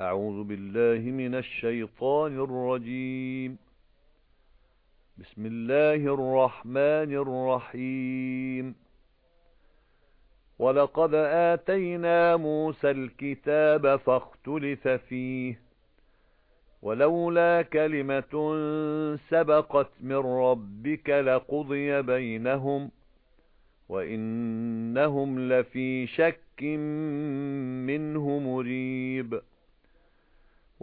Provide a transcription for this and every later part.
أعوذ بالله من الشيطان الرجيم. بسم الله الرحمن الرحيم. وَلَقَدْ آتَيْنَا مُوسَى الْكِتَابَ فَاخْتُلِفَ فِيهِ وَلَوْلَا كَلِمَةٌ سَبَقَتْ مِنْ رَبِّكَ لَقُضِيَ بَيْنَهُمْ وَإِنَّهُمْ لَفِي شَكٍّ مِنْهُ مُرِيبٍ.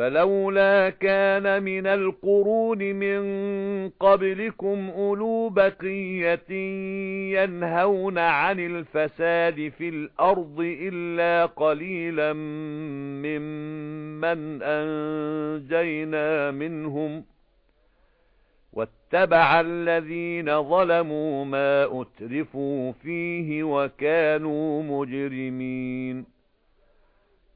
فَلَوْلَا كَانَ مِنَ الْقُرُونِ مِنْ قَبْلِكُمْ أُولُو بَقِيَّةٍ يَنْهَوْنَ عَنِ الْفَسَادِ فِي الْأَرْضِ إِلَّا قَلِيلًا مِّمَّنْ أَنْجَيْنَا مِنْهُمْ وَاتَّبَعَ الَّذِينَ ظَلَمُوا مَا أُتْرِفُوا فِيهِ وَكَانُوا مُجْرِمِينَ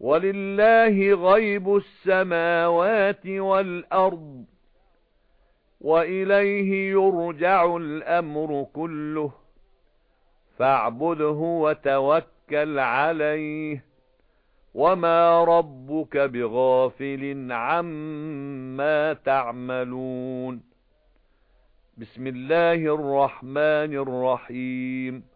وَلِلَّهِ غَيْبُ السَّمَاوَاتِ وَالْأَرْضِ وَإِلَيْهِ يُرْجَعُ الْأَمْرُ كُلُّهُ فَاعْبُدْهُ وَتَوَكَّلْ عَلَيْهِ وَمَا رَبُّكَ بِغَافِلٍ عَمَّا تَعْمَلُونَ بِسْمِ اللَّهِ الرَّحْمَنِ الرَّحِيمِ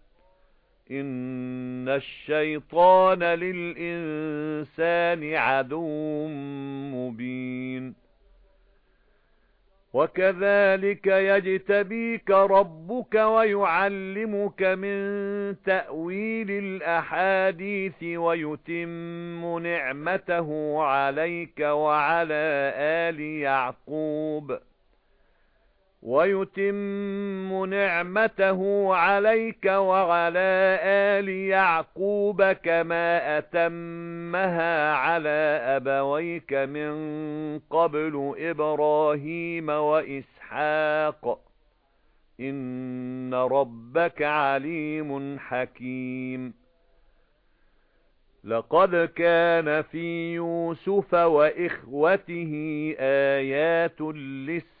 إِنَّ الشَّيْطَانَ لِلْإِنسَانِ عَدُوٌّ مُبِينٌ وَكَذَلِكَ يَجْتَبِيكَ رَبُّكَ وَيُعَلِّمُكَ مِن تَأْوِيلِ الْأَحَادِيثِ وَيُتِمُّ نِعْمَتَهُ عَلَيْكَ وَعَلَى آلِ يَعْقُوبَ وَيُتِمُّ نِعْمَتَهُ عَلَيْكَ وَعَلَى آلِ يَعْقُوبَ كَمَا أَتَمَّهَا عَلَى أَبَوَيْكَ مِن قَبْلُ إِبْرَاهِيمَ وَإِسْحَاقَ. إِنَّ رَبَّكَ عَلِيمٌ حَكِيمٌ. لَقَدْ كَانَ فِي يُوسُفَ وَإِخْوَتِهِ آيَاتٌ لِلسَّائِلِينَ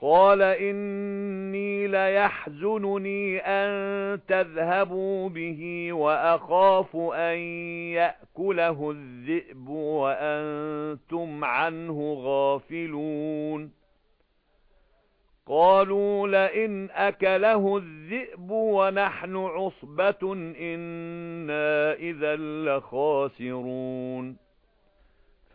قَالَ إِنِّي لَيَحْزُنُنِي أَن تَذْهَبُوا بِهِ وَأَخَافُ أَن يَأْكُلَهُ الذِّئْبُ وَأَنتُمْ عَنْهُ غَافِلُونَ. قَالُوا لَئِنْ أَكَلَهُ الذِّئْبُ وَنَحْنُ عُصْبَةٌ إِنَّا إِذًا لَخَاسِرُونَ.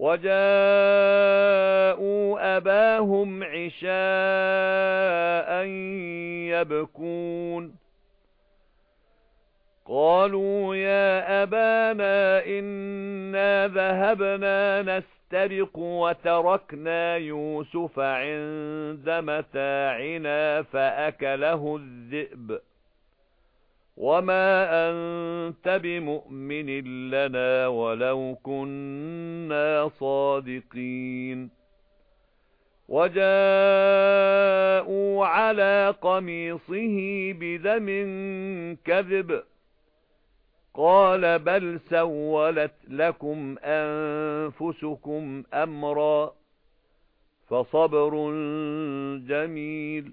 وَجَاءُوا أَبَاهُمْ عِشَاءً يَبْكُونَ. قَالُوا يَا أَبَانَا إِنَّا ذَهَبْنَا نَسْتَبِقُ وَتَرَكْنَا يُوسُفَ عِندَ مَتَاعِنَا فَأَكَلَهُ الذِّئْبُ. وَمَا أَنْتَ بِمُؤْمِنٍ لَنَا وَلَوْ كُنَّا صَادِقِينَ وَجَاءُوا عَلَى قَمِيصِهِ بِدَمٍ كَذِبٍ قَالَ بَلْ سَوَّلَتْ لَكُمْ أَنفُسُكُمْ أَمْرًا فَصَبْرٌ جَمِيلٌ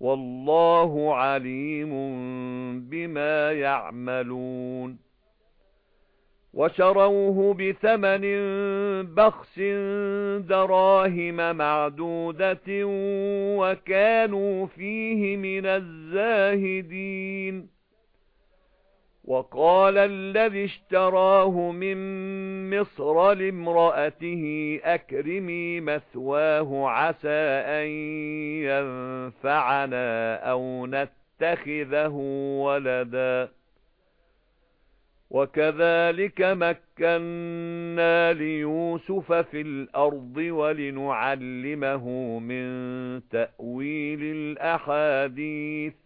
وَاللَّهُ عَلِيمٌ بِمَا يَعْمَلُونَ. وَشَرَوْهُ بِثَمَنٍ بَخْسٍ دَرَاهِمَ مَعْدُودَةٍ وَكَانُوا فِيهِ مِنَ الزَّاهِدِينَ. وَقَالَ الَّذِي اشْتَرَاهُ مِنْ مِصْرَ لِامْرَأَتِهِ أَكْرِمِي مَثْوَاهُ عَسَى أَنْ يَنفَعَنَا أَوْ نَتَّخِذَهُ وَلَدًا. وَكَذَلِكَ مَكَّنَّا لِيُوسُفَ فِي الْأَرْضِ وَلِنُعَلِّمَهُ مِنْ تَأْوِيلِ الْأَحَادِيثِ.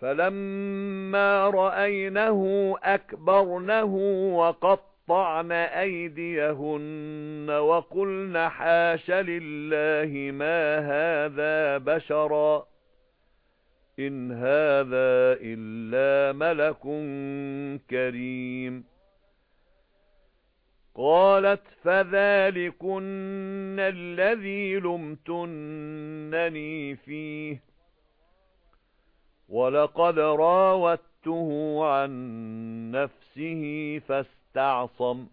فَلَمَّا رَأَيْنَهُ أَكْبَرْنَهُ وَقَطَّعْنَ أَيْدِيَهُنَّ وَقُلْنَ حَاشَ لِلَّهِ مَا هَذَا بَشَرًا إِنْ هَذَا إِلَّا مَلَكٌ كَرِيمٌ قَالَتْ فَذَلِكُنَّ الَّذِي لُمْتُنَّنِي فِيهِ وَلَقَدْ رَاوَدتُّهُ عَن نَّفْسِهِ فَاسْتَعْصَمَ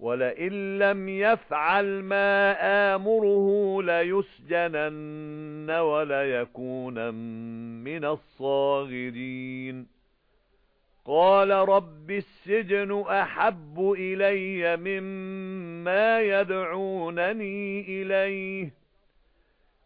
وَلَئِن لَّمْ يَفْعَلْ مَا آمُرُهُ لَيُسْجَنَنَّ وَلَيَكُونًا مِّنَ الصَّاغِرِينَ قَالَ رَبِّ السِّجْنُ أَحَبُّ إِلَيَّ مِمَّا ما يدعونني إليه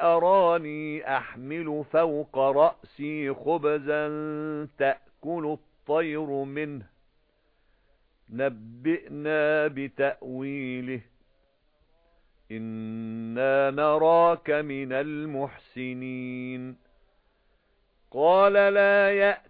أَرَانِي أَحْمِلُ فَوْقَ رَأْسِي خُبْزًا تَأْكُلُ الطَّيْرُ مِنْهُ. نَبِّئْنَا بِتَأْوِيلِهِ. إِنَّا نَرَاكَ مِنَ الْمُحْسِنِينَ. قَالَ لَا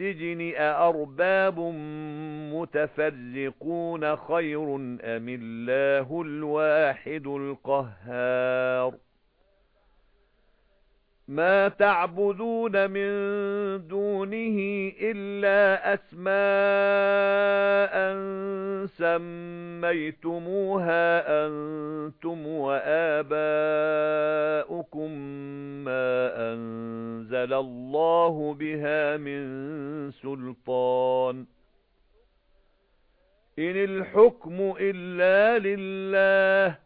السِّجْنِ أَأَرْبَابٌ مُتَفَرِّقُونَ خَيْرٌ أَمِ اللَّهُ الْوَاحِدُ الْقَهَّارُ مَا تَعْبُدُونَ مِن دُونِهِ إِلَّا أَسْمَاءً سَمَّيْتُمُوهَا أَنْتُمْ وَآبَاؤُكُمْ مَا أَنزَلَ اللَّهُ بِهَا مِن سُلْطَانٍ. إِنِ الْحُكْمُ إِلَّا لِلَّهِ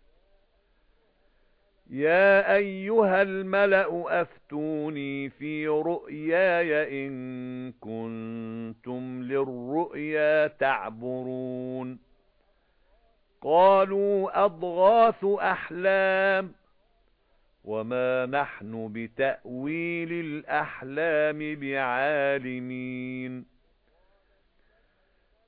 يَا أَيُّهَا الْمَلَأُ أَفْتُونِي فِي رُؤْيَايَ إِن كُنتُمْ لِلرُّؤْيَا تَعْبُرُونَ قَالُوا أَضْغَاثُ أَحْلَامٍ وَمَا نَحْنُ بِتَأْوِيلِ الْأَحْلَامِ بِعَالِمِينَ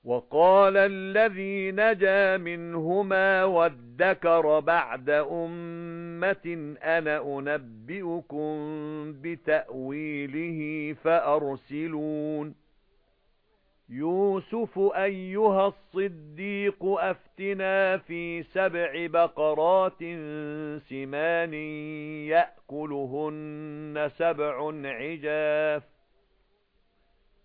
وَقَالَ الَّذِي نَجَا مِنْهُمَا وَادَّكَرَ بَعْدَ أُمَّةٍ أُمَّةٍ أَنَا أُنَبِّئُكُم بِتَأْوِيلِهِ فَأَرْسِلُونِ يُوسُفُ أَيُّهَا الصِّدِّيقُ أَفْتِنَا فِي سَبْعِ بَقَرَاتٍ سِمَانٍ يَأْكُلُهُنَّ سَبْعٌ عِجَافٌ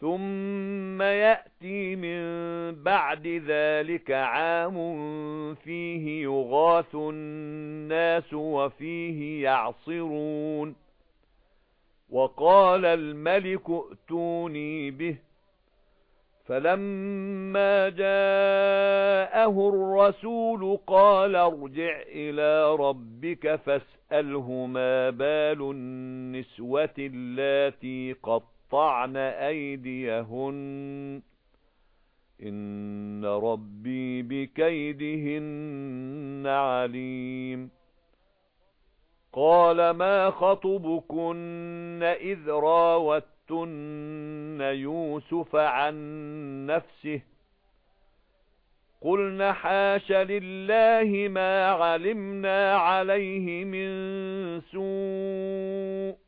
ثُمَّ يَأْتِي مِن بَعْدِ ذَلِكَ عَامٌ فِيهِ يُغَاثُ النَّاسُ وَفِيهِ يَعْصِرُونَ وَقَالَ الْمَلِكُ ائْتُونِي بِهِ فَلَمَّا جَاءَهُ الرَّسُولُ قَالَ ارْجِعْ إِلَى رَبِّكَ فَاسْأَلْهُ مَا بَالُ النِّسْوَةِ اللَّاتِي قَطَّعْنَ قَطَّعْنَ أَيْدِيَهُنَّ. إِنَّ رَبِّي بِكَيْدِهِنَّ عَلِيمٌ. قَالَ مَا خَطْبُكُنَّ إِذْ رَاوَدتُّنَّ يُوسُفَ عَن نَّفْسِهِ؟ قُلْنَ حَاشَ لِلَّهِ مَا عَلِمْنَا عَلَيْهِ مِن سُوءٍ.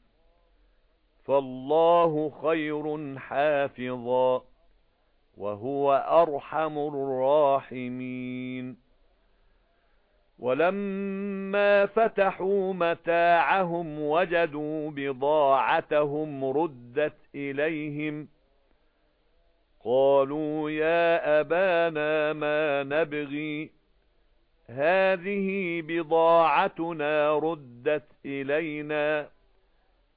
فالله خير حافظا وهو أرحم الراحمين. ولما فتحوا متاعهم وجدوا بضاعتهم ردت إليهم. قالوا يا أبانا ما نبغي. هذه بضاعتنا ردت إلينا.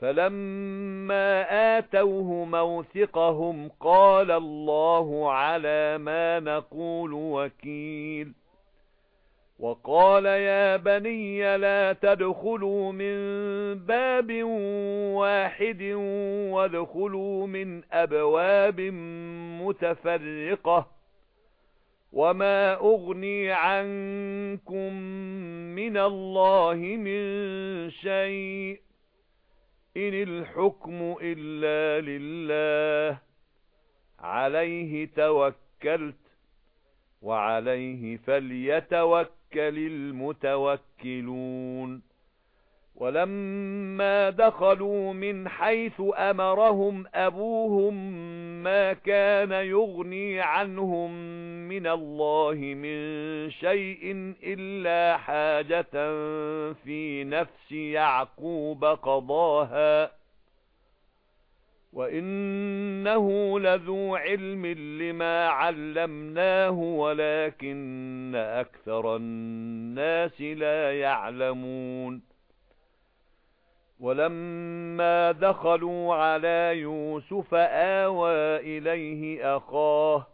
فَلَمَّا آتَوْهُ مَوْثِقَهُمْ قَالَ اللَّهُ عَلَى مَا نَقُولُ وَكِيلٌ وَقَالَ يَا بَنِيَّ لَا تَدْخُلُوا مِنْ بَابٍ وَاحِدٍ وَادْخُلُوا مِنْ أَبْوَابٍ مُتَفَرِّقَةٍ وَمَا أُغْنِي عَنكُم مِّنَ اللَّهِ مِن شَيْءٍ إِنِ الْحُكْمُ إِلَّا لِلَّهِ. عَلَيْهِ تَوَكَّلْتُ وَعَلَيْهِ فَلْيَتَوَكَّلِ الْمُتَوَكِّلُونَ. وَلَمَّا دَخَلُوا مِنْ حَيْثُ أَمَرَهُمْ أَبُوهُمْ مَا كَانَ يُغْنِي عَنْهُمْ مِنَ اللَّهِ مِنْ شَيْءٍ إِلَّا حَاجَةً فِي نَفْسِ يَعْقُوبَ قَضَاهَا. وَإِنَّهُ لَذُو عِلْمٍ لِمَا عَلَّمْنَاهُ وَلَكِنَّ أَكْثَرَ النَّاسِ لَا يَعْلَمُونَ. وَلَمَّا دَخَلُوا عَلَى يُوسُفَ آوَى إِلَيْهِ أَخَاهُ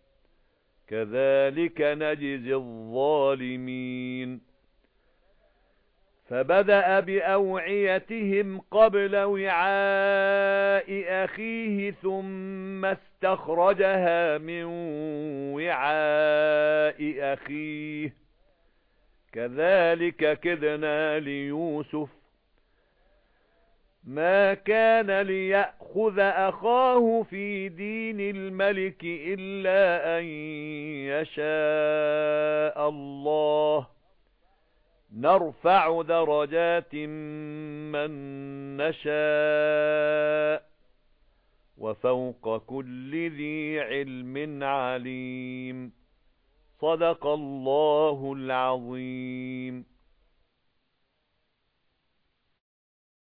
كذلك نجزي الظالمين. فَبَدَأَ بِأَوْعِيَتِهِمْ قَبْلَ وِعَاءِ أَخِيهِ ثُمَّ اسْتَخْرَجَهَا مِنْ وِعَاءِ أَخِيهِ. كَذَلِكَ كِدْنَا لِيُوسُفَ مَا كَانَ لِيَأْخُذَ أَخَاهُ فِي دِينِ الْمَلِكِ إِلَّا أَن يَشَاءَ اللَّهُ نَرْفَعُ دَرَجَاتٍ مَّن نَّشَاءُ وَفَوْقَ كُلِّ ذِي عِلْمٍ عَلِيمٌ صَدَقَ اللَّهُ الْعَظِيمُ